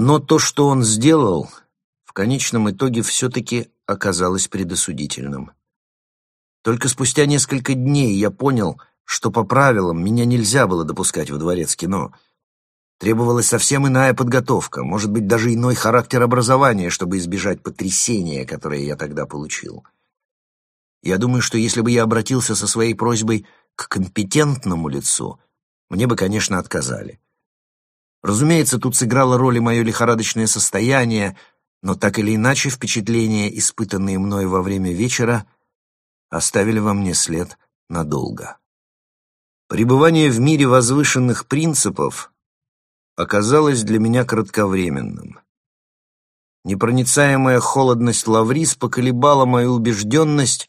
Но то, что он сделал, в конечном итоге все-таки оказалось предосудительным. Только спустя несколько дней я понял, что по правилам меня нельзя было допускать во дворец кино. Требовалась совсем иная подготовка, может быть, даже иной характер образования, чтобы избежать потрясения, которое я тогда получил. Я думаю, что если бы я обратился со своей просьбой к компетентному лицу, мне бы, конечно, отказали. Разумеется, тут сыграло роль и мое лихорадочное состояние, но так или иначе впечатления, испытанные мной во время вечера, оставили во мне след надолго. Пребывание в мире возвышенных принципов оказалось для меня кратковременным. Непроницаемая холодность Лаврис поколебала мою убежденность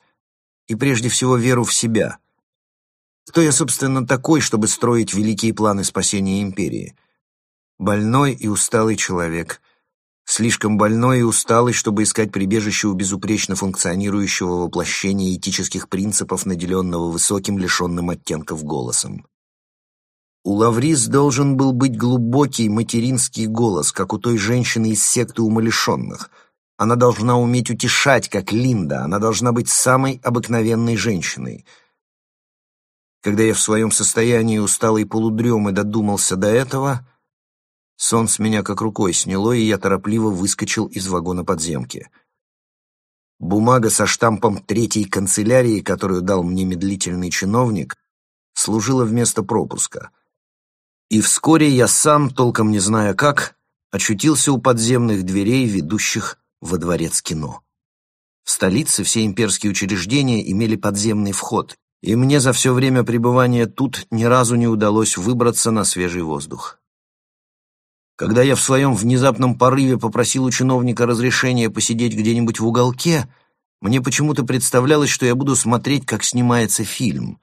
и прежде всего веру в себя. Кто я, собственно, такой, чтобы строить великие планы спасения империи? Больной и усталый человек. Слишком больной и усталый, чтобы искать прибежище у безупречно функционирующего воплощения этических принципов, наделенного высоким, лишенным оттенков голосом. У Лаврис должен был быть глубокий материнский голос, как у той женщины из секты умалишенных — она должна уметь утешать, как Линда. Она должна быть самой обыкновенной женщиной. Когда я в своем состоянии усталой полудремы додумался до этого, сон с меня как рукой сняло, и я торопливо выскочил из вагона подземки. Бумага со штампом третьей канцелярии, которую дал мне медлительный чиновник, служила вместо пропуска. И вскоре я сам, толком не зная как, очутился у подземных дверей, ведущих во дворец кино. В столице все имперские учреждения имели подземный вход, и мне за все время пребывания тут ни разу не удалось выбраться на свежий воздух. Когда я в своем внезапном порыве попросил у чиновника разрешения посидеть где-нибудь в уголке, мне почему-то представлялось, что я буду смотреть, как снимается фильм.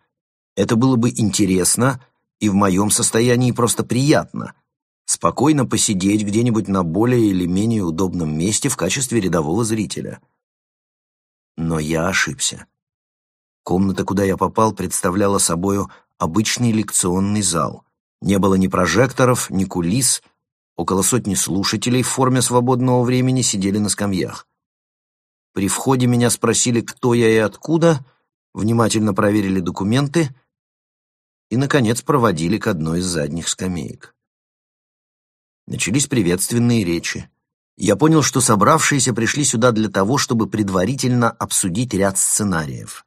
Это было бы интересно и в моем состоянии просто приятно — спокойно посидеть где-нибудь на более или менее удобном месте в качестве рядового зрителя. Но я ошибся. Комната, куда я попал, представляла собою обычный лекционный зал. Не было ни прожекторов, ни кулис. Около сотни слушателей в форме свободного времени сидели на скамьях. При входе меня спросили, кто я и откуда, внимательно проверили документы и, наконец, проводили к одной из задних скамеек. Начались приветственные речи. Я понял, что собравшиеся пришли сюда для того, чтобы предварительно обсудить ряд сценариев,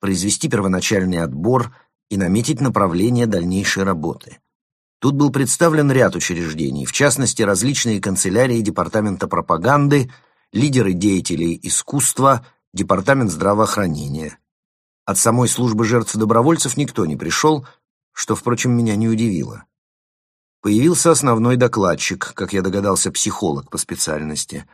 произвести первоначальный отбор и наметить направление дальнейшей работы. Тут был представлен ряд учреждений, в частности, различные канцелярии Департамента пропаганды, лидеры деятелей искусства, Департамент здравоохранения. От самой службы жертв добровольцев никто не пришел, что, впрочем, меня не удивило. Появился основной докладчик, как я догадался, психолог по специальности.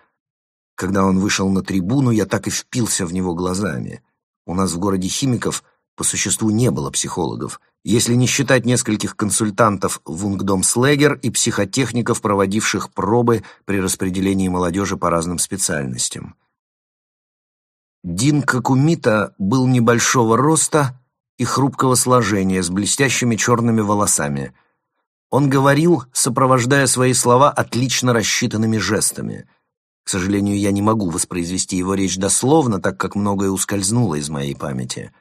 Когда он вышел на трибуну, я так и впился в него глазами. У нас в городе химиков по существу не было психологов, если не считать нескольких консультантов в Унгдом-Слегер и психотехников, проводивших пробы при распределении молодежи по разным специальностям. Дин Какумита был небольшого роста и хрупкого сложения, с блестящими черными волосами – он говорил, сопровождая свои слова отлично рассчитанными жестами. К сожалению, я не могу воспроизвести его речь дословно, так как многое ускользнуло из моей памяти.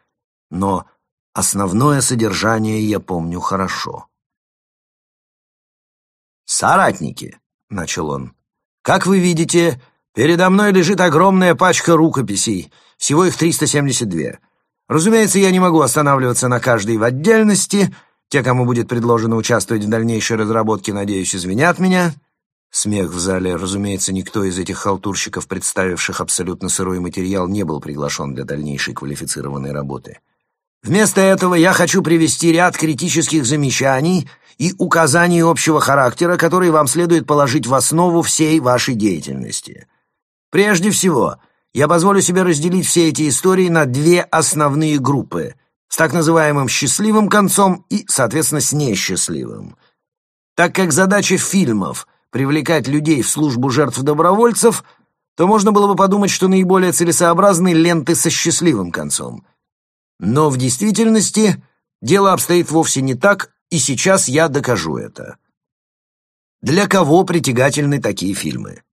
Но основное содержание я помню хорошо. «Соратники», — начал он, — «как вы видите, передо мной лежит огромная пачка рукописей, всего их 372. Разумеется, я не могу останавливаться на каждой в отдельности — те, кому будет предложено участвовать в дальнейшей разработке, надеюсь, извинят меня. Смех в зале. Разумеется, никто из этих халтурщиков, представивших абсолютно сырой материал, не был приглашен для дальнейшей квалифицированной работы. Вместо этого я хочу привести ряд критических замечаний и указаний общего характера, которые вам следует положить в основу всей вашей деятельности. Прежде всего, я позволю себе разделить все эти истории на две основные группы — с так называемым счастливым концом и, соответственно, с несчастливым. Так как задача фильмов — привлекать людей в службу жертв добровольцев, то можно было бы подумать, что наиболее целесообразны ленты со счастливым концом. Но в действительности дело обстоит вовсе не так, и сейчас я докажу это. Для кого притягательны такие фильмы?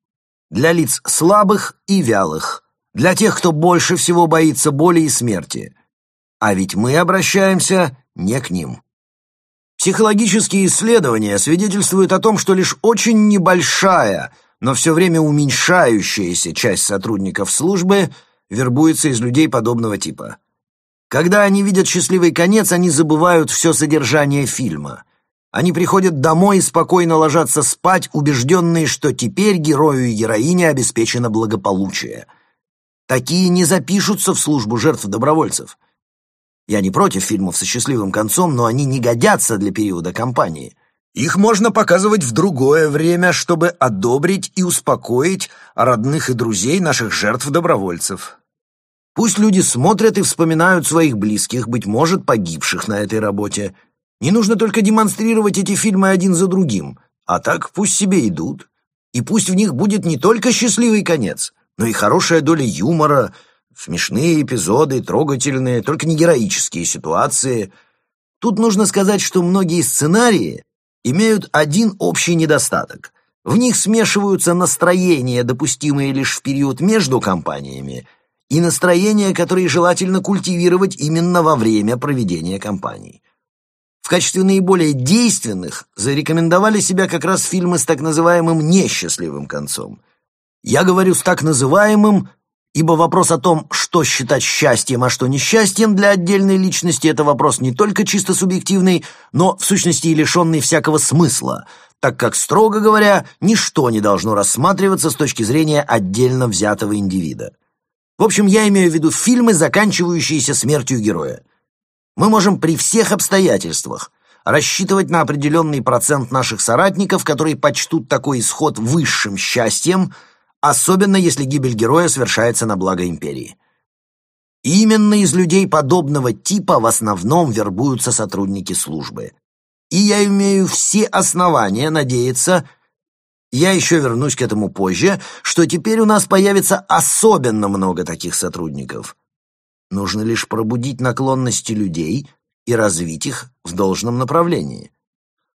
Для лиц слабых и вялых, для тех, кто больше всего боится боли и смерти. А ведь мы обращаемся не к ним. Психологические исследования свидетельствуют о том, что лишь очень небольшая, но все время уменьшающаяся часть сотрудников службы вербуется из людей подобного типа. Когда они видят счастливый конец, они забывают все содержание фильма. Они приходят домой и спокойно ложатся спать, убежденные, что теперь герою и героине обеспечено благополучие. Такие не запишутся в службу жертв добровольцев. Я не против фильмов со счастливым концом, но они не годятся для периода кампании. Их можно показывать в другое время, чтобы одобрить и успокоить родных и друзей наших жертв-добровольцев. Пусть люди смотрят и вспоминают своих близких, быть может, погибших на этой работе. Не нужно только демонстрировать эти фильмы один за другим, а так пусть себе идут. И пусть в них будет не только счастливый конец, но и хорошая доля юмора, смешные эпизоды, трогательные, только не героические ситуации. Тут нужно сказать, что многие сценарии имеют один общий недостаток. В них смешиваются настроения, допустимые лишь в период между кампаниями, и настроения, которые желательно культивировать именно во время проведения кампаний. В качестве наиболее действенных зарекомендовали себя как раз фильмы с так называемым несчастливым концом. Я говорю «с так называемым», ибо вопрос о том, что считать счастьем, а что несчастьем для отдельной личности, это вопрос не только чисто субъективный, но в сущности и лишенный всякого смысла, так как, строго говоря, ничто не должно рассматриваться с точки зрения отдельно взятого индивида. В общем, я имею в виду фильмы, заканчивающиеся смертью героя. Мы можем при всех обстоятельствах рассчитывать на определенный процент наших соратников, которые почтут такой исход высшим счастьем, особенно если гибель героя совершается на благо империи. именно из людей подобного типа в основном вербуются сотрудники службы. И я имею все основания надеяться, я еще вернусь к этому позже, что теперь у нас появится особенно много таких сотрудников. Нужно лишь пробудить наклонности людей и развить их в должном направлении.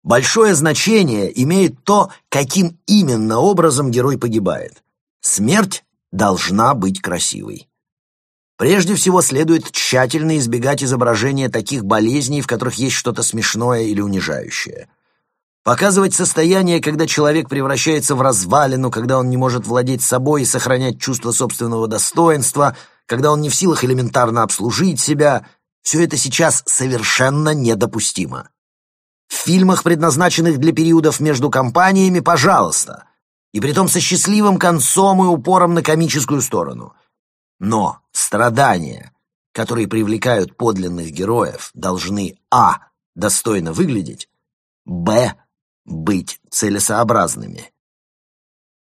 Большое значение имеет то, каким именно образом герой погибает. Смерть должна быть красивой. Прежде всего следует тщательно избегать изображения таких болезней, в которых есть что-то смешное или унижающее. Показывать состояние, когда человек превращается в развалину, когда он не может владеть собой и сохранять чувство собственного достоинства, когда он не в силах элементарно обслужить себя, все это сейчас совершенно недопустимо. В фильмах, предназначенных для периодов между кампаниями, пожалуйста, и притом со счастливым концом и упором на комическую сторону. Но страдания, которые привлекают подлинных героев, должны а. достойно выглядеть, б быть целесообразными.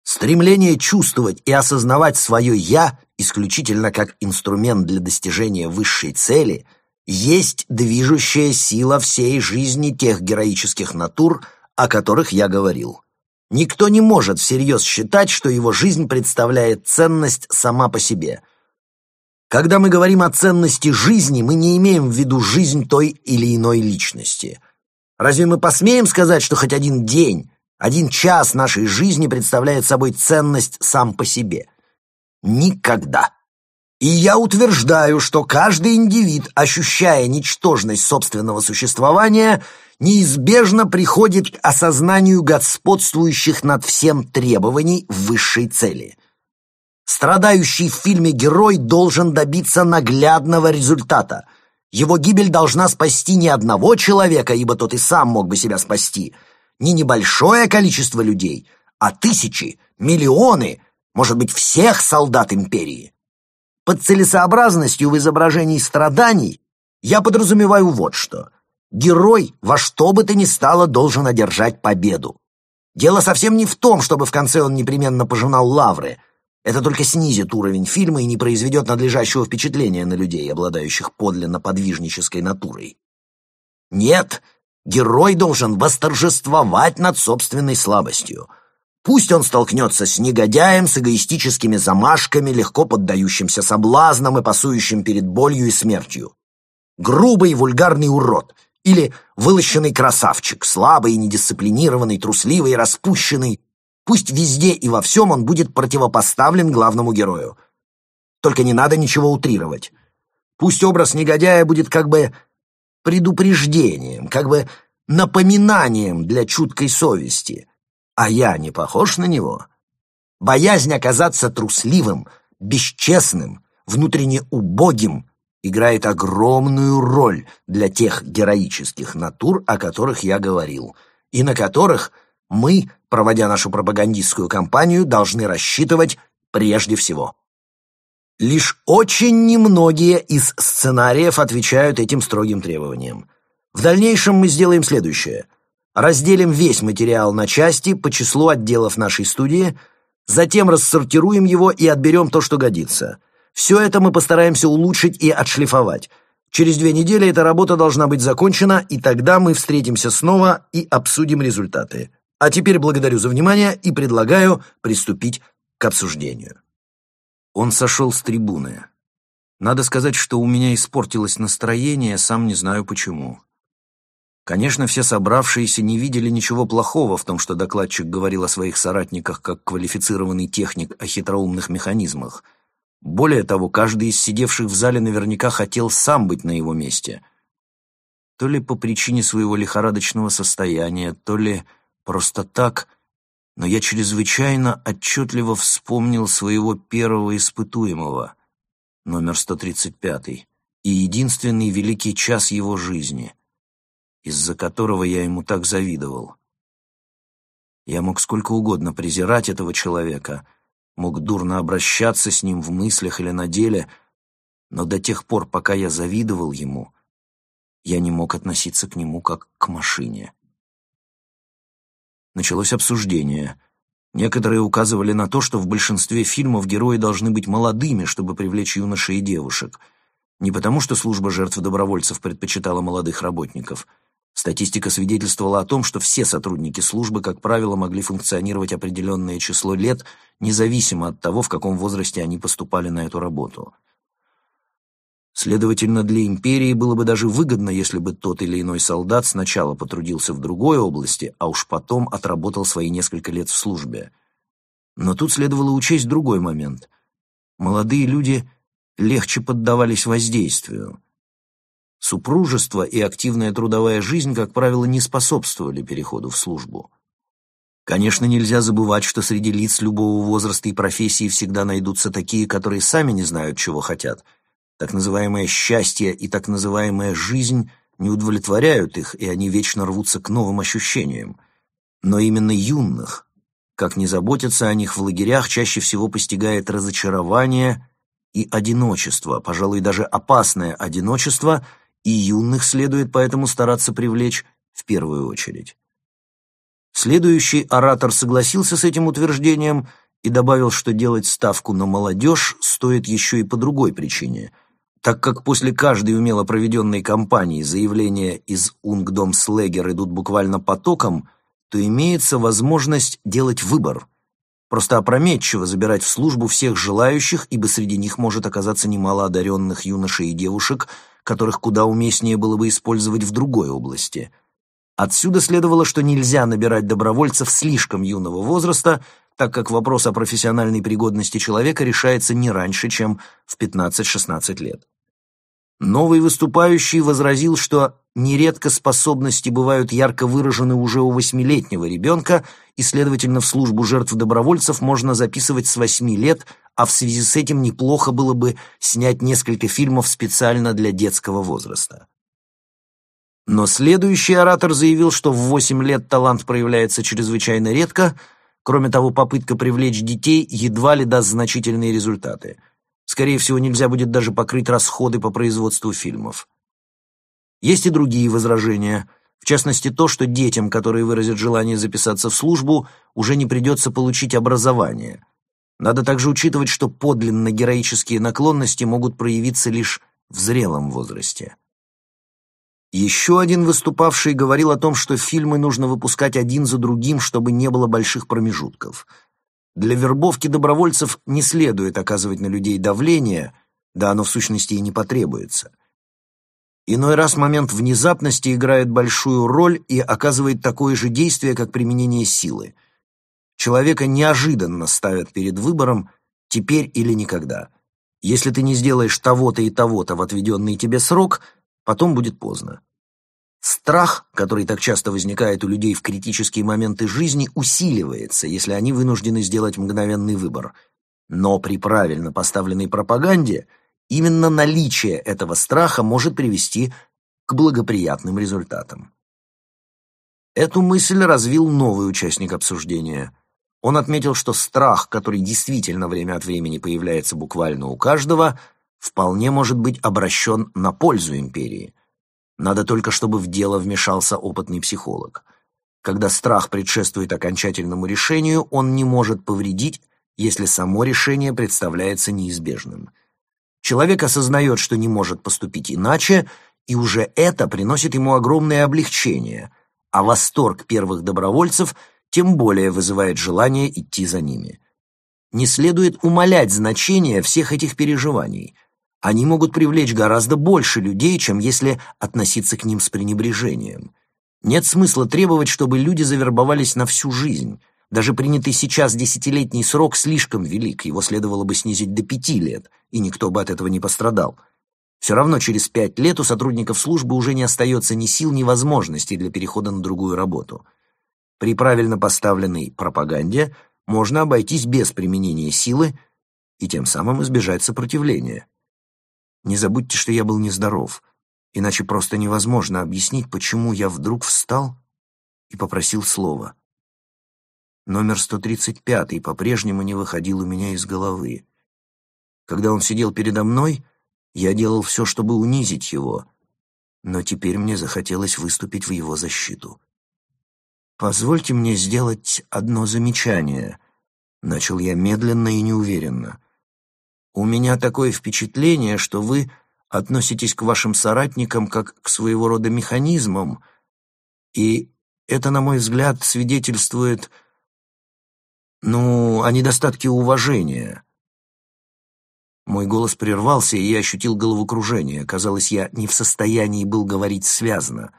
Стремление чувствовать и осознавать свое «я» исключительно как инструмент для достижения высшей цели есть движущая сила всей жизни тех героических натур, о которых я говорил. Никто не может всерьез считать, что его жизнь представляет ценность сама по себе. Когда мы говорим о ценности жизни, мы не имеем в виду жизнь той или иной личности – Разве мы посмеем сказать, что хоть один день, один час нашей жизни представляет собой ценность сам по себе? Никогда. И я утверждаю, что каждый индивид, ощущая ничтожность собственного существования, неизбежно приходит к осознанию господствующих над всем требований высшей цели. Страдающий в фильме герой должен добиться наглядного результата – его гибель должна спасти не одного человека, ибо тот и сам мог бы себя спасти, не небольшое количество людей, а тысячи, миллионы, может быть, всех солдат империи. Под целесообразностью в изображении страданий я подразумеваю вот что. Герой во что бы то ни стало должен одержать победу. Дело совсем не в том, чтобы в конце он непременно пожинал лавры – это только снизит уровень фильма и не произведет надлежащего впечатления на людей, обладающих подлинно подвижнической натурой. Нет, герой должен восторжествовать над собственной слабостью. Пусть он столкнется с негодяем, с эгоистическими замашками, легко поддающимся соблазнам и пасующим перед болью и смертью. Грубый вульгарный урод Или вылощенный красавчик, слабый, недисциплинированный, трусливый, распущенный. Пусть везде и во всем он будет противопоставлен главному герою. Только не надо ничего утрировать. Пусть образ негодяя будет как бы предупреждением, как бы напоминанием для чуткой совести. А я не похож на него? Боязнь оказаться трусливым, бесчестным, внутренне убогим играет огромную роль для тех героических натур, о которых я говорил, и на которых мы, проводя нашу пропагандистскую кампанию, должны рассчитывать прежде всего. Лишь очень немногие из сценариев отвечают этим строгим требованиям. В дальнейшем мы сделаем следующее. Разделим весь материал на части по числу отделов нашей студии, затем рассортируем его и отберем то, что годится – все это мы постараемся улучшить и отшлифовать. Через две недели эта работа должна быть закончена, и тогда мы встретимся снова и обсудим результаты. А теперь благодарю за внимание и предлагаю приступить к обсуждению. Он сошел с трибуны. Надо сказать, что у меня испортилось настроение, сам не знаю почему. Конечно, все собравшиеся не видели ничего плохого в том, что докладчик говорил о своих соратниках как квалифицированный техник о хитроумных механизмах — более того, каждый из сидевших в зале наверняка хотел сам быть на его месте. То ли по причине своего лихорадочного состояния, то ли просто так, но я чрезвычайно отчетливо вспомнил своего первого испытуемого, номер 135, и единственный великий час его жизни, из-за которого я ему так завидовал. Я мог сколько угодно презирать этого человека — мог дурно обращаться с ним в мыслях или на деле, но до тех пор, пока я завидовал ему, я не мог относиться к нему как к машине. Началось обсуждение. Некоторые указывали на то, что в большинстве фильмов герои должны быть молодыми, чтобы привлечь юношей и девушек. Не потому, что служба жертв добровольцев предпочитала молодых работников — Статистика свидетельствовала о том, что все сотрудники службы, как правило, могли функционировать определенное число лет, независимо от того, в каком возрасте они поступали на эту работу. Следовательно, для империи было бы даже выгодно, если бы тот или иной солдат сначала потрудился в другой области, а уж потом отработал свои несколько лет в службе. Но тут следовало учесть другой момент. Молодые люди легче поддавались воздействию. Супружество и активная трудовая жизнь, как правило, не способствовали переходу в службу. Конечно, нельзя забывать, что среди лиц любого возраста и профессии всегда найдутся такие, которые сами не знают, чего хотят. Так называемое счастье и так называемая жизнь не удовлетворяют их, и они вечно рвутся к новым ощущениям. Но именно юных, как не заботятся о них в лагерях, чаще всего постигает разочарование и одиночество, пожалуй, даже опасное одиночество – и юных следует поэтому стараться привлечь в первую очередь. Следующий оратор согласился с этим утверждением и добавил, что делать ставку на молодежь стоит еще и по другой причине. Так как после каждой умело проведенной кампании заявления из Унгдомслегер идут буквально потоком, то имеется возможность делать выбор. Просто опрометчиво забирать в службу всех желающих, ибо среди них может оказаться немало одаренных юношей и девушек – которых куда уместнее было бы использовать в другой области. Отсюда следовало, что нельзя набирать добровольцев слишком юного возраста, так как вопрос о профессиональной пригодности человека решается не раньше, чем в 15-16 лет. Новый выступающий возразил, что нередко способности бывают ярко выражены уже у восьмилетнего ребенка, и, следовательно, в службу жертв добровольцев можно записывать с восьми лет, а в связи с этим неплохо было бы снять несколько фильмов специально для детского возраста. Но следующий оратор заявил, что в 8 лет талант проявляется чрезвычайно редко, кроме того, попытка привлечь детей едва ли даст значительные результаты. Скорее всего, нельзя будет даже покрыть расходы по производству фильмов. Есть и другие возражения, в частности то, что детям, которые выразят желание записаться в службу, уже не придется получить образование – надо также учитывать, что подлинно героические наклонности могут проявиться лишь в зрелом возрасте. Еще один выступавший говорил о том, что фильмы нужно выпускать один за другим, чтобы не было больших промежутков. Для вербовки добровольцев не следует оказывать на людей давление, да оно в сущности и не потребуется. Иной раз момент внезапности играет большую роль и оказывает такое же действие, как применение силы. Человека неожиданно ставят перед выбором «теперь или никогда». Если ты не сделаешь того-то и того-то в отведенный тебе срок, потом будет поздно. Страх, который так часто возникает у людей в критические моменты жизни, усиливается, если они вынуждены сделать мгновенный выбор. Но при правильно поставленной пропаганде именно наличие этого страха может привести к благоприятным результатам. Эту мысль развил новый участник обсуждения. Он отметил, что страх, который действительно время от времени появляется буквально у каждого, вполне может быть обращен на пользу империи – надо только, чтобы в дело вмешался опытный психолог. Когда страх предшествует окончательному решению, он не может повредить, если само решение представляется неизбежным. Человек осознает, что не может поступить иначе, и уже это приносит ему огромное облегчение, а восторг первых добровольцев тем более вызывает желание идти за ними. Не следует умалять значение всех этих переживаний – они могут привлечь гораздо больше людей, чем если относиться к ним с пренебрежением. Нет смысла требовать, чтобы люди завербовались на всю жизнь. Даже принятый сейчас десятилетний срок слишком велик, его следовало бы снизить до пяти лет, и никто бы от этого не пострадал. Все равно через пять лет у сотрудников службы уже не остается ни сил, ни возможностей для перехода на другую работу. При правильно поставленной пропаганде можно обойтись без применения силы и тем самым избежать сопротивления. Не забудьте, что я был нездоров, иначе просто невозможно объяснить, почему я вдруг встал и попросил слова. Номер 135 по-прежнему не выходил у меня из головы. Когда он сидел передо мной, я делал все, чтобы унизить его, но теперь мне захотелось выступить в его защиту. «Позвольте мне сделать одно замечание», — начал я медленно и неуверенно. У меня такое впечатление, что вы относитесь к вашим соратникам как к своего рода механизмам, и это, на мой взгляд, свидетельствует, ну, о недостатке уважения. Мой голос прервался, и я ощутил головокружение. Казалось, я не в состоянии был говорить связно.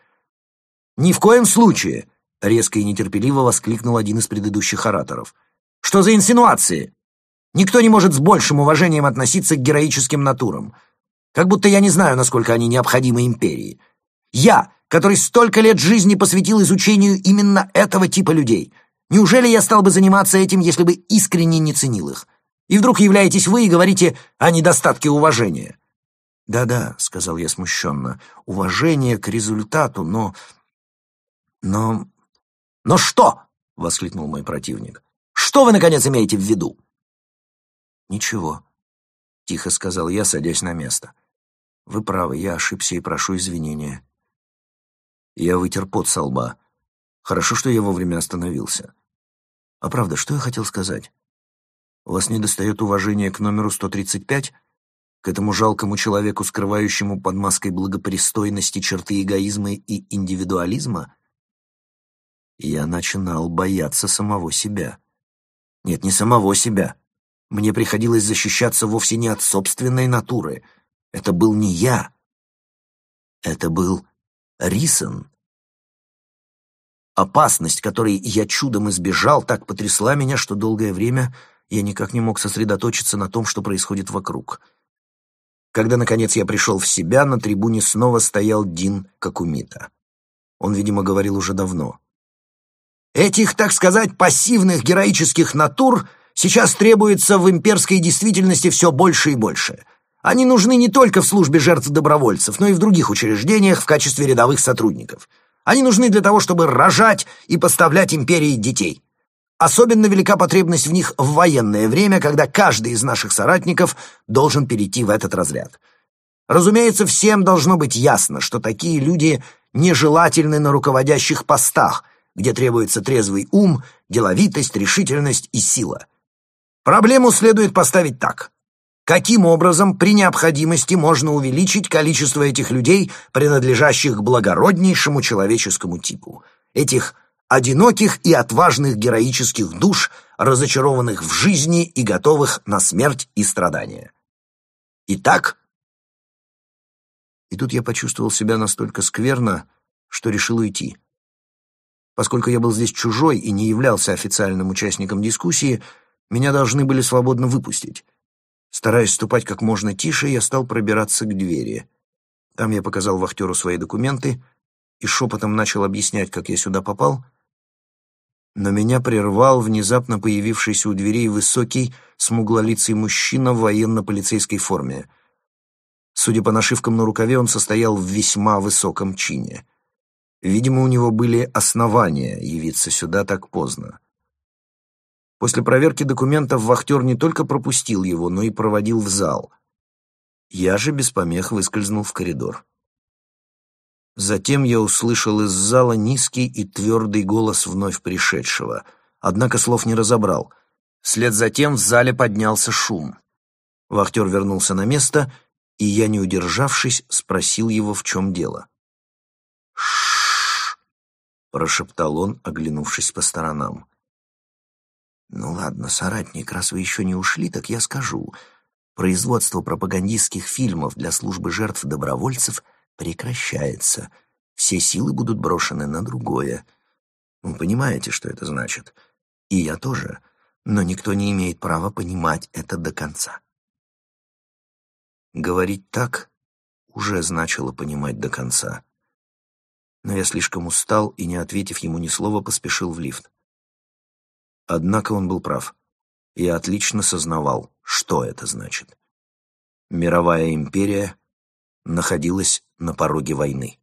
«Ни в коем случае!» — резко и нетерпеливо воскликнул один из предыдущих ораторов. «Что за инсинуации? Никто не может с большим уважением относиться к героическим натурам. Как будто я не знаю, насколько они необходимы империи. Я, который столько лет жизни посвятил изучению именно этого типа людей. Неужели я стал бы заниматься этим, если бы искренне не ценил их? И вдруг являетесь вы и говорите о недостатке уважения. «Да-да», — сказал я смущенно, — «уважение к результату, но...» «Но...» «Но что?» — воскликнул мой противник. «Что вы, наконец, имеете в виду?» «Ничего», — тихо сказал я, садясь на место. «Вы правы, я ошибся и прошу извинения». Я вытер пот со лба. Хорошо, что я вовремя остановился. А правда, что я хотел сказать? У вас недостает уважения к номеру 135? К этому жалкому человеку, скрывающему под маской благопристойности черты эгоизма и индивидуализма? Я начинал бояться самого себя. Нет, не самого себя, мне приходилось защищаться вовсе не от собственной натуры. Это был не я. Это был Рисон. Опасность, которой я чудом избежал, так потрясла меня, что долгое время я никак не мог сосредоточиться на том, что происходит вокруг. Когда, наконец, я пришел в себя, на трибуне снова стоял Дин Какумита. Он, видимо, говорил уже давно. «Этих, так сказать, пассивных героических натур — сейчас требуется в имперской действительности все больше и больше. Они нужны не только в службе жертв добровольцев, но и в других учреждениях в качестве рядовых сотрудников. Они нужны для того, чтобы рожать и поставлять империи детей. Особенно велика потребность в них в военное время, когда каждый из наших соратников должен перейти в этот разряд. Разумеется, всем должно быть ясно, что такие люди нежелательны на руководящих постах, где требуется трезвый ум, деловитость, решительность и сила. Проблему следует поставить так. Каким образом при необходимости можно увеличить количество этих людей, принадлежащих к благороднейшему человеческому типу? Этих одиноких и отважных героических душ, разочарованных в жизни и готовых на смерть и страдания. Итак, И тут я почувствовал себя настолько скверно, что решил уйти. Поскольку я был здесь чужой и не являлся официальным участником дискуссии, меня должны были свободно выпустить. Стараясь ступать как можно тише, я стал пробираться к двери. Там я показал вахтеру свои документы и шепотом начал объяснять, как я сюда попал. Но меня прервал внезапно появившийся у дверей высокий, смуглолицый мужчина в военно-полицейской форме. Судя по нашивкам на рукаве, он состоял в весьма высоком чине. Видимо, у него были основания явиться сюда так поздно. После проверки документов вахтер не только пропустил его, но и проводил в зал. Я же без помех выскользнул в коридор. Затем я услышал из зала низкий и твердый голос вновь пришедшего, однако слов не разобрал. Вслед за тем в зале поднялся шум. Вахтер вернулся на место, и я, не удержавшись, спросил его, в чем дело. «Ш-ш-ш!» прошептал он, оглянувшись по сторонам. «Ну ладно, соратник, раз вы еще не ушли, так я скажу. Производство пропагандистских фильмов для службы жертв добровольцев прекращается. Все силы будут брошены на другое. Вы понимаете, что это значит? И я тоже. Но никто не имеет права понимать это до конца». Говорить так уже значило понимать до конца. Но я слишком устал и, не ответив ему ни слова, поспешил в лифт. Однако он был прав. Я отлично сознавал, что это значит. Мировая империя находилась на пороге войны.